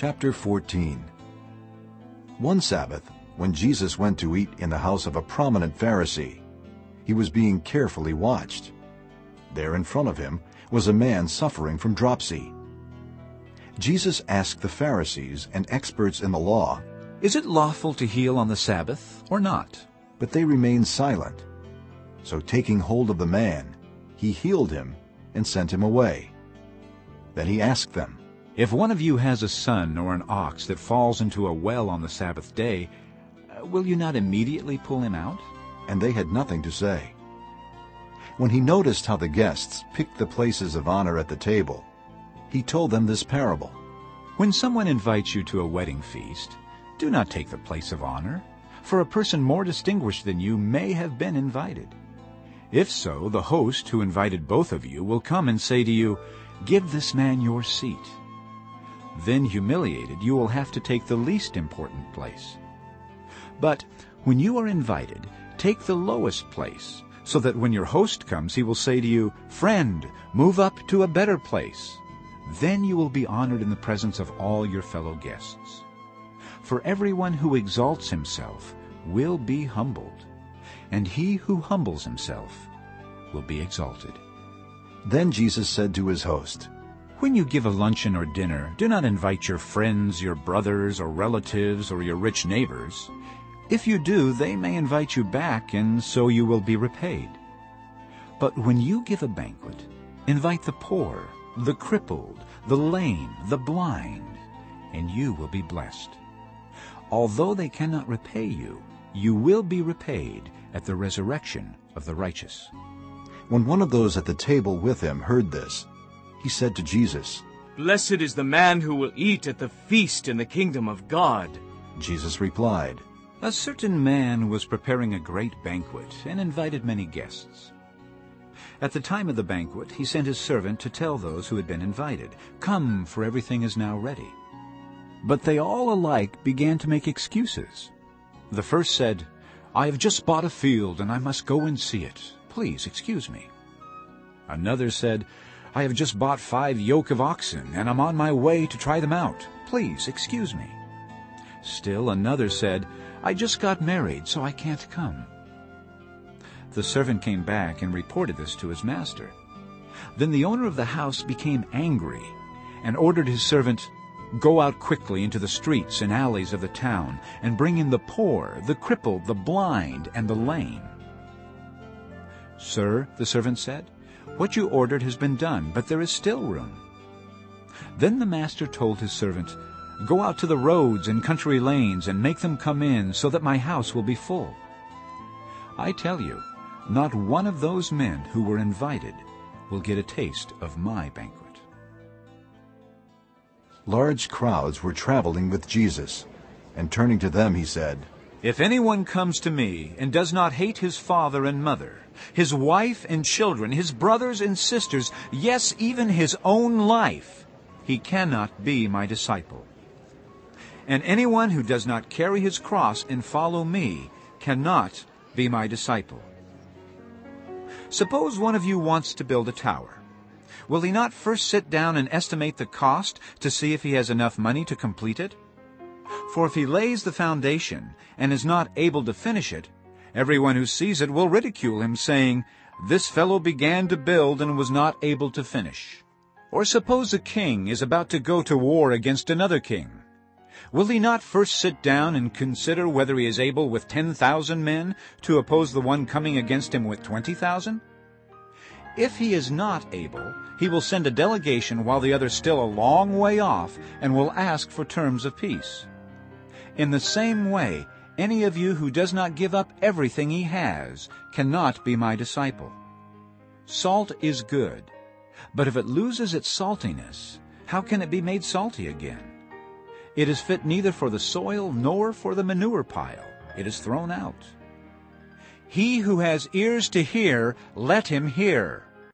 Chapter 14 One Sabbath, when Jesus went to eat in the house of a prominent Pharisee, he was being carefully watched. There in front of him was a man suffering from dropsy. Jesus asked the Pharisees and experts in the law, Is it lawful to heal on the Sabbath or not? but they remained silent. So taking hold of the man, he healed him and sent him away. Then he asked them, If one of you has a son or an ox that falls into a well on the Sabbath day, uh, will you not immediately pull him out? and they had nothing to say. When he noticed how the guests picked the places of honor at the table, he told them this parable. When someone invites you to a wedding feast, do not take the place of honor, for a person more distinguished than you may have been invited. If so, the host who invited both of you will come and say to you, Give this man your seat. Then, humiliated, you will have to take the least important place. But when you are invited, take the lowest place, so that when your host comes he will say to you, Friend, move up to a better place. Then you will be honored in the presence of all your fellow guests. For everyone who exalts himself will be humbled, and he who humbles himself will be exalted. Then Jesus said to his host, When you give a luncheon or dinner, do not invite your friends, your brothers or relatives, or your rich neighbors. If you do, they may invite you back, and so you will be repaid. But when you give a banquet, invite the poor, the crippled, the lame, the blind, and you will be blessed. Although they cannot repay you, you will be repaid at the resurrection of the righteous. When one of those at the table with him heard this, he said to Jesus, Blessed is the man who will eat at the feast in the kingdom of God. Jesus replied, A certain man was preparing a great banquet and invited many guests. At the time of the banquet, he sent his servant to tell those who had been invited, Come, for everything is now ready. But they all alike began to make excuses. The first said, I have just bought a field and I must go and see it. Please excuse me. Another said, I have just bought five yoke of oxen and I'm on my way to try them out. Please excuse me. Still another said, I just got married, so I can't come. The servant came back and reported this to his master. Then the owner of the house became angry and ordered his servant, Go out quickly into the streets and alleys of the town and bring in the poor, the crippled, the blind, and the lame. Sir, the servant said, what you ordered has been done, but there is still room. Then the master told his servant, Go out to the roads and country lanes and make them come in so that my house will be full. I tell you, not one of those men who were invited will get a taste of my banquet. Large crowds were traveling with Jesus, and turning to them he said, If anyone comes to me and does not hate his father and mother, his wife and children, his brothers and sisters, yes, even his own life, he cannot be my disciple. And anyone who does not carry his cross and follow me cannot be my disciple. Suppose one of you wants to build a tower. Will he not first sit down and estimate the cost to see if he has enough money to complete it? For if he lays the foundation and is not able to finish it, everyone who sees it will ridicule him, saying, This fellow began to build and was not able to finish. Or suppose a king is about to go to war against another king. Will he not first sit down and consider whether he is able with ten thousand men to oppose the one coming against him with twenty thousand? If he is not able, he will send a delegation while the other is still a long way off and will ask for terms of peace. In the same way, any of you who does not give up everything he has cannot be my disciple. Salt is good, but if it loses its saltiness, how can it be made salty again? It is fit neither for the soil nor for the manure pile. It is thrown out. He who has ears to hear, let him hear.